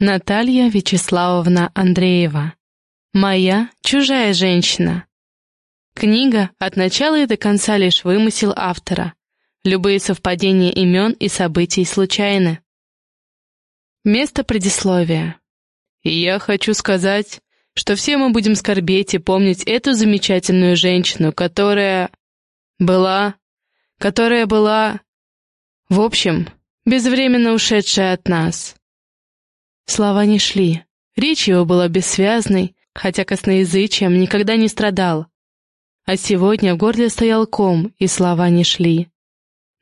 Наталья Вячеславовна Андреева. Моя чужая женщина. Книга от начала и до конца лишь вымысел автора. Любые совпадения имен и событий случайны. Место предисловия. Я хочу сказать, что все мы будем скорбеть и помнить эту замечательную женщину, которая была, которая была, в общем, безвременно ушедшая от нас. Слова не шли. Речь его была бессвязной, хотя косноязычием никогда не страдал. А сегодня в горле стоял ком, и слова не шли.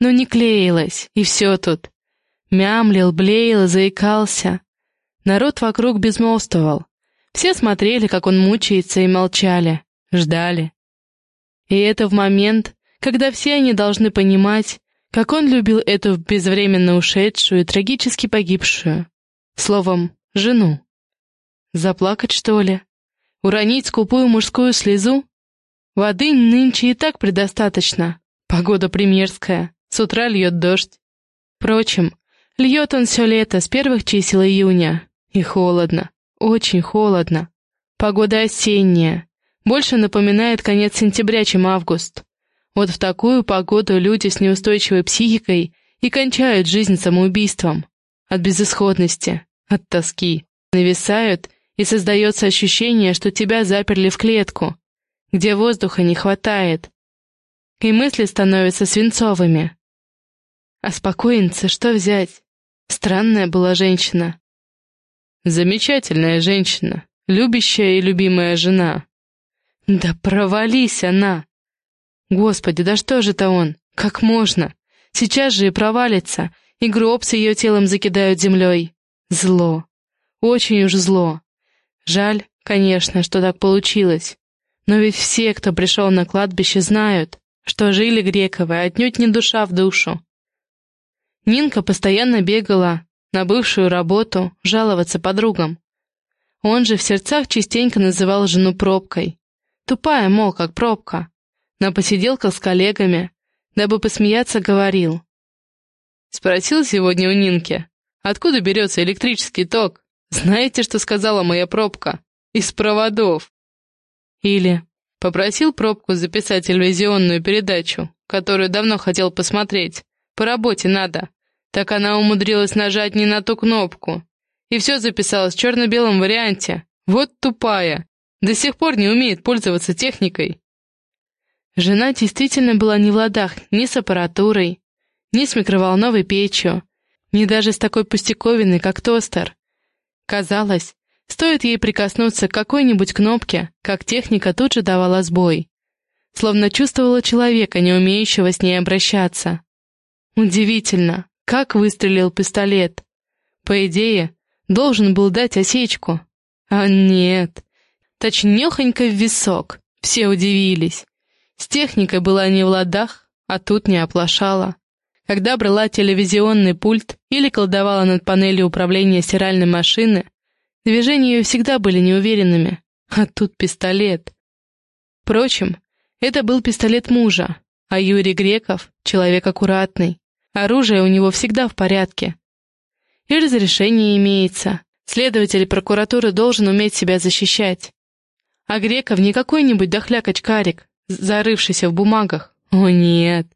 Ну не клеилось, и все тут. Мямлил, блеял, заикался. Народ вокруг безмолвствовал. Все смотрели, как он мучается, и молчали, ждали. И это в момент, когда все они должны понимать, как он любил эту безвременно ушедшую и трагически погибшую. Словом, жену. Заплакать, что ли? Уронить скупую мужскую слезу? Воды нынче и так предостаточно. Погода примерская, с утра льет дождь. Впрочем, льет он все лето, с первых чисел июня. И холодно, очень холодно. Погода осенняя, больше напоминает конец сентября, чем август. Вот в такую погоду люди с неустойчивой психикой и кончают жизнь самоубийством. От безысходности, от тоски. Нависают, и создается ощущение, что тебя заперли в клетку, где воздуха не хватает. И мысли становятся свинцовыми. А спокойница, что взять? Странная была женщина. Замечательная женщина, любящая и любимая жена. Да провались она! Господи, да что же это он? Как можно? Сейчас же и провалится, и гроб с ее телом закидают землей. Зло. Очень уж зло. Жаль, конечно, что так получилось. Но ведь все, кто пришел на кладбище, знают, что жили Грековы отнюдь не душа в душу. Нинка постоянно бегала на бывшую работу жаловаться подругам. Он же в сердцах частенько называл жену пробкой. Тупая, мол, как пробка. На посиделках с коллегами, дабы посмеяться, говорил. Спросил сегодня у Нинки, Откуда берется электрический ток? Знаете, что сказала моя пробка? Из проводов. Или попросил пробку записать телевизионную передачу, которую давно хотел посмотреть. По работе надо. Так она умудрилась нажать не на ту кнопку. И все записалось в черно-белом варианте. Вот тупая. До сих пор не умеет пользоваться техникой. Жена действительно была не в ладах ни с аппаратурой, ни с микроволновой печью, ни даже с такой пустяковиной, как тостер. Казалось, стоит ей прикоснуться к какой-нибудь кнопке, как техника тут же давала сбой. Словно чувствовала человека, не умеющего с ней обращаться. Удивительно, как выстрелил пистолет. По идее, должен был дать осечку. А нет, точнёхонько в висок. Все удивились. С техникой была не в ладах, а тут не оплошала. Когда брала телевизионный пульт или колдовала над панелью управления стиральной машины, движения ее всегда были неуверенными. А тут пистолет. Впрочем, это был пистолет мужа, а Юрий Греков — человек аккуратный. Оружие у него всегда в порядке. И разрешение имеется. Следователь прокуратуры должен уметь себя защищать. А Греков не какой-нибудь дохляк-очкарик, зарывшийся в бумагах. О нет,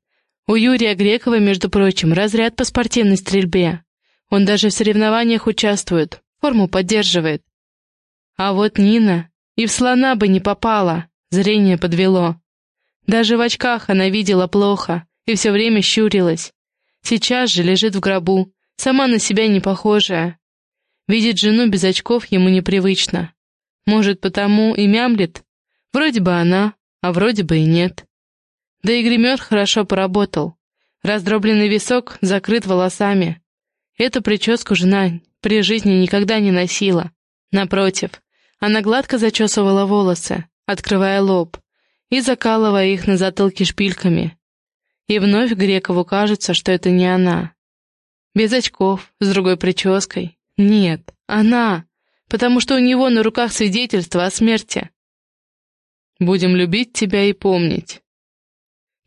у Юрия Грекова, между прочим, разряд по спортивной стрельбе. Он даже в соревнованиях участвует, форму поддерживает. А вот Нина и в слона бы не попала, зрение подвело. Даже в очках она видела плохо и все время щурилась. Сейчас же лежит в гробу, сама на себя не похожая. Видеть жену без очков ему непривычно. Может, потому и мямлет? Вроде бы она, а вроде бы и нет. Да и гример хорошо поработал. Раздробленный висок закрыт волосами. Эту прическу жена при жизни никогда не носила. Напротив, она гладко зачесывала волосы, открывая лоб, и закалывая их на затылке шпильками. И вновь Грекову кажется, что это не она. Без очков, с другой прической. Нет, она, потому что у него на руках свидетельство о смерти. «Будем любить тебя и помнить»,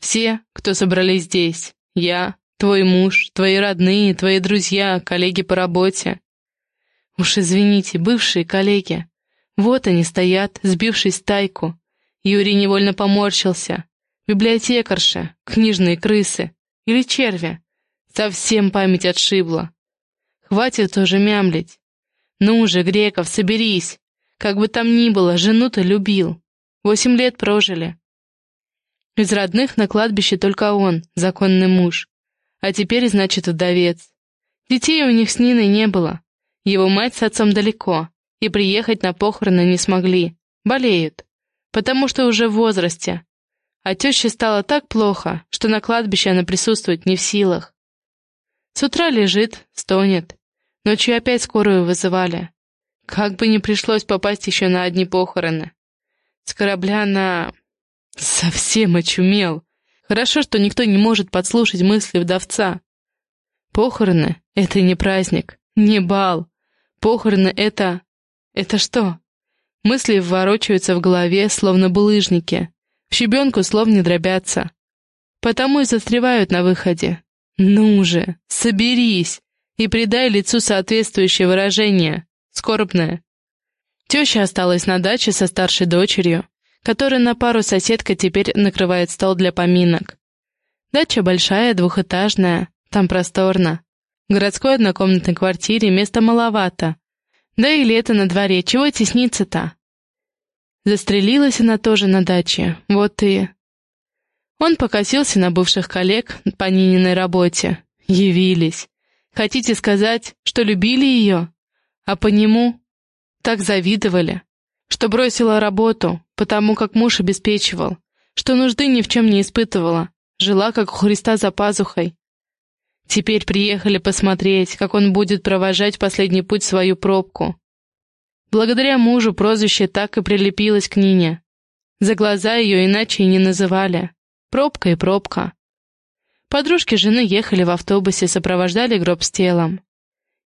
все, кто собрались здесь. Я, твой муж, твои родные, твои друзья, коллеги по работе. Уж извините, бывшие коллеги. Вот они стоят, сбившись тайку. Юрий невольно поморщился. Библиотекарши, книжные крысы или черви. Совсем память отшибла. Хватит тоже мямлить. Ну же, Греков, соберись. Как бы там ни было, жену ты любил. Восемь лет прожили. Из родных на кладбище только он, законный муж. А теперь, значит, вдовец. Детей у них с Ниной не было. Его мать с отцом далеко, и приехать на похороны не смогли. Болеют. Потому что уже в возрасте. А теще стало так плохо, что на кладбище она присутствовать не в силах. С утра лежит, стонет. Ночью опять скорую вызывали. Как бы не пришлось попасть еще на одни похороны. С корабля на... Совсем очумел. Хорошо, что никто не может подслушать мысли вдовца. Похороны — это не праздник, не бал. Похороны — это... Это что? Мысли ворочаются в голове, словно булыжники. В щебенку слов не дробятся. Потому и застревают на выходе. Ну же, соберись и придай лицу соответствующее выражение. Скорбное. Теща осталась на даче со старшей дочерью которая на пару соседка теперь накрывает стол для поминок. Дача большая, двухэтажная, там просторно. В городской однокомнатной квартире места маловато. Да и лето на дворе, чего тесниться-то? Застрелилась она тоже на даче, вот и... Он покосился на бывших коллег по Нининой работе. Явились. Хотите сказать, что любили ее? А по нему так завидовали что бросила работу, потому как муж обеспечивал, что нужды ни в чем не испытывала, жила как у Христа за пазухой. Теперь приехали посмотреть, как он будет провожать последний путь свою пробку. Благодаря мужу прозвище так и прилепилось к Нине. За глаза ее иначе и не называли. Пробка и пробка. Подружки жены ехали в автобусе, сопровождали гроб с телом.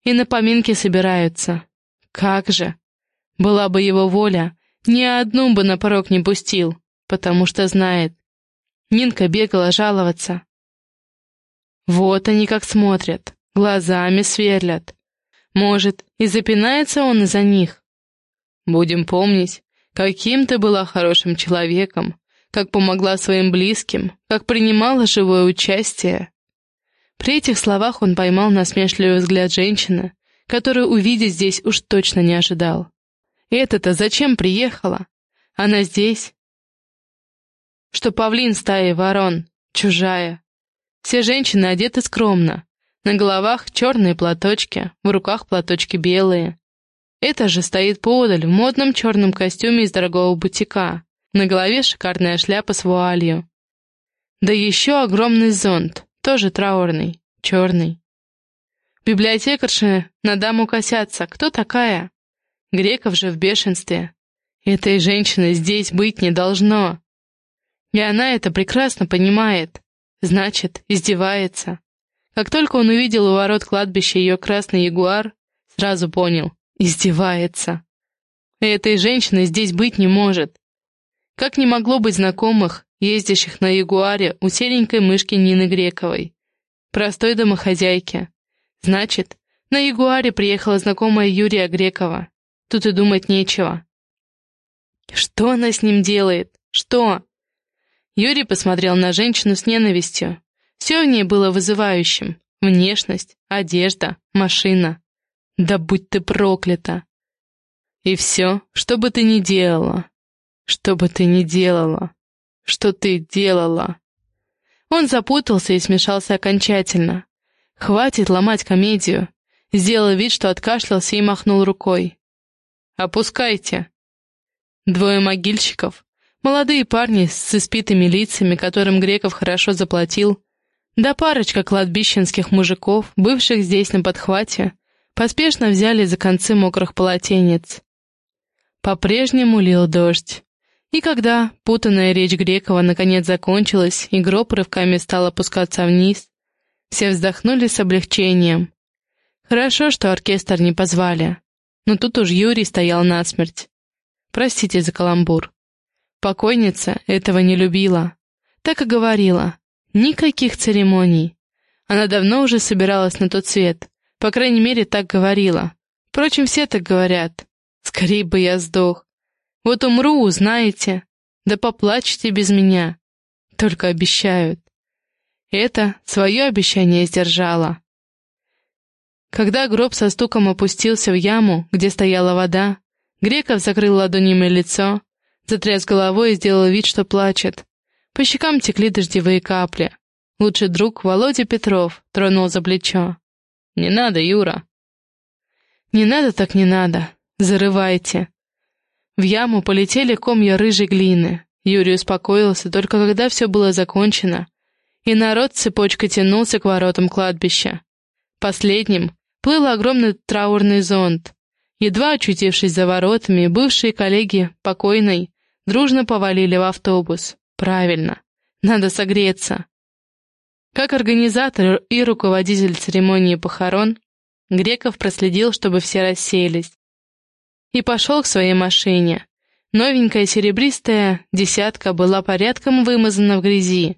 И на поминки собираются. Как же! Была бы его воля, ни одну бы на порог не пустил, потому что знает. Нинка бегала жаловаться. Вот они как смотрят, глазами сверлят. Может, и запинается он из-за них. Будем помнить, каким ты была хорошим человеком, как помогла своим близким, как принимала живое участие. При этих словах он поймал насмешливый взгляд женщины, которую увидеть здесь уж точно не ожидал. Это-то зачем приехала? Она здесь. Что павлин стаи ворон, чужая. Все женщины одеты скромно. На головах черные платочки, в руках платочки белые. Это же стоит поодаль в модном черном костюме из дорогого бутика. На голове шикарная шляпа с вуалью. Да еще огромный зонт, тоже траурный, черный. Библиотекарши на даму косятся. Кто такая? Греков же в бешенстве. Этой женщины здесь быть не должно. И она это прекрасно понимает. Значит, издевается. Как только он увидел у ворот кладбища ее красный ягуар, сразу понял — издевается. И этой женщины здесь быть не может. Как не могло быть знакомых, ездящих на ягуаре у серенькой мышки Нины Грековой, простой домохозяйки. Значит, на ягуаре приехала знакомая Юрия Грекова. Тут и думать нечего. Что она с ним делает? Что? Юрий посмотрел на женщину с ненавистью. Все в ней было вызывающим. Внешность, одежда, машина. Да будь ты проклята! И все, что бы ты ни делала, что бы ты ни делала, что ты делала. Он запутался и смешался окончательно. Хватит ломать комедию. Сделал вид, что откашлялся и махнул рукой. «Опускайте!» Двое могильщиков, молодые парни с испитыми лицами, которым Греков хорошо заплатил, да парочка кладбищенских мужиков, бывших здесь на подхвате, поспешно взяли за концы мокрых полотенец. По-прежнему лил дождь. И когда путанная речь Грекова наконец закончилась и гроб рывками стал опускаться вниз, все вздохнули с облегчением. Хорошо, что оркестр не позвали. Но тут уж Юрий стоял насмерть. Простите за каламбур. Покойница этого не любила. Так и говорила. Никаких церемоний. Она давно уже собиралась на тот свет. По крайней мере, так говорила. Впрочем, все так говорят. Скорей бы я сдох. Вот умру, узнаете. Да поплачьте без меня. Только обещают. Это свое обещание сдержала. Когда гроб со стуком опустился в яму, где стояла вода, Греков закрыл ладонями лицо, затряс головой и сделал вид, что плачет. По щекам текли дождевые капли. Лучший друг Володя Петров тронул за плечо. «Не надо, Юра!» «Не надо так не надо. Зарывайте!» В яму полетели комья рыжей глины. Юрий успокоился только когда все было закончено, и народ цепочкой тянулся к воротам кладбища. Последним плыл огромный траурный зонт. Едва очутившись за воротами, бывшие коллеги покойной дружно повалили в автобус. Правильно, надо согреться. Как организатор и руководитель церемонии похорон, Греков проследил, чтобы все расселись. И пошел к своей машине. Новенькая серебристая десятка была порядком вымазана в грязи.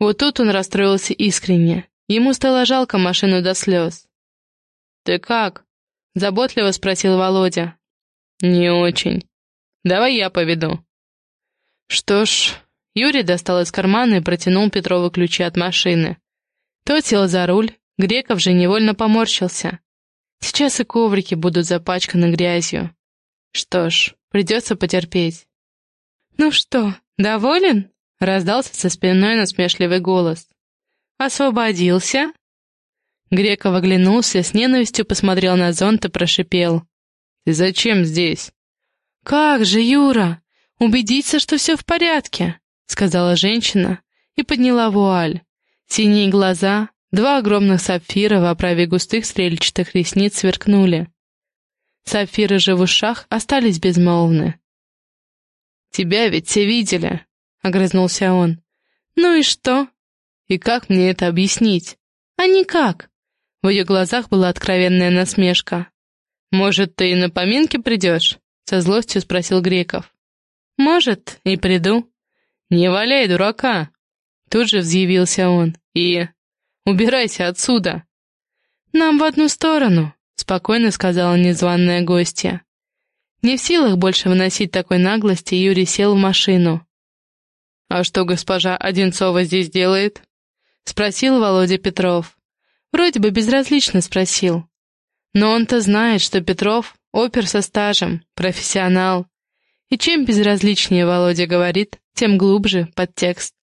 Вот тут он расстроился искренне. Ему стало жалко машину до слез. «Ты как?» — заботливо спросил Володя. «Не очень. Давай я поведу». Что ж, Юрий достал из кармана и протянул Петрову ключи от машины. Тот сел за руль, Греков же невольно поморщился. Сейчас и коврики будут запачканы грязью. Что ж, придется потерпеть. «Ну что, доволен?» — раздался со спиной насмешливый голос. «Освободился?» Греков оглянулся, с ненавистью посмотрел на зонт и прошипел. «Ты зачем здесь?» «Как же, Юра! Убедиться, что все в порядке!» — сказала женщина и подняла вуаль. Синие глаза, два огромных сапфира в оправе густых стрельчатых ресниц сверкнули. Сапфиры же в ушах остались безмолвны. «Тебя ведь все видели!» — огрызнулся он. «Ну и что?» И как мне это объяснить? А никак. В ее глазах была откровенная насмешка. «Может, ты и на поминки придешь?» — со злостью спросил Греков. «Может, и приду». «Не валяй, дурака!» Тут же взъявился он. «И... убирайся отсюда!» «Нам в одну сторону», — спокойно сказала незваная гостья. Не в силах больше выносить такой наглости, Юрий сел в машину. «А что госпожа Одинцова здесь делает?» — спросил Володя Петров. Вроде бы безразлично спросил. Но он-то знает, что Петров — опер со стажем, профессионал. И чем безразличнее Володя говорит, тем глубже подтекст.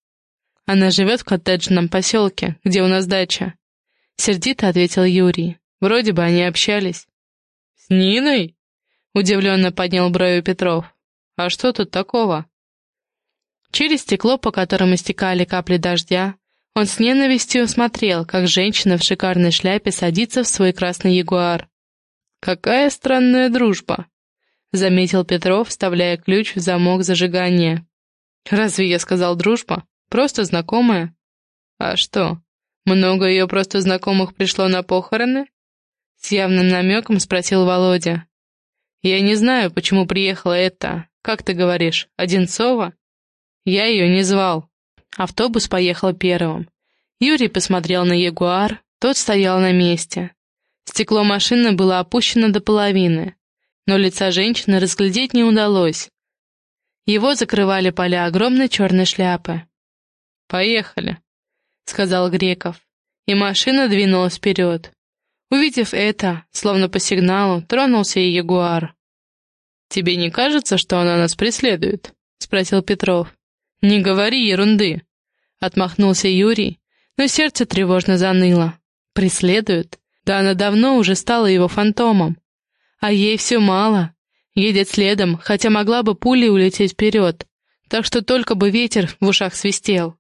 Она живет в коттеджном поселке, где у нас дача. Сердито ответил Юрий. Вроде бы они общались. «С Ниной?» — удивленно поднял брови Петров. «А что тут такого?» Через стекло, по которому стекали капли дождя, он с ненавистью смотрел, как женщина в шикарной шляпе садится в свой красный ягуар. «Какая странная дружба!» — заметил Петров, вставляя ключ в замок зажигания. «Разве я сказал дружба? Просто знакомая?» «А что, много ее просто знакомых пришло на похороны?» С явным намеком спросил Володя. «Я не знаю, почему приехала эта, как ты говоришь, Одинцова? Я ее не звал». Автобус поехал первым. Юрий посмотрел на Ягуар, тот стоял на месте. Стекло машины было опущено до половины, но лица женщины разглядеть не удалось. Его закрывали поля огромной черной шляпы. «Поехали», — сказал Греков, и машина двинулась вперед. Увидев это, словно по сигналу, тронулся и Ягуар. «Тебе не кажется, что она нас преследует?» — спросил Петров. «Не говори ерунды», — отмахнулся Юрий, но сердце тревожно заныло. «Преследует? Да она давно уже стала его фантомом. А ей все мало. Едет следом, хотя могла бы пулей улететь вперед, так что только бы ветер в ушах свистел.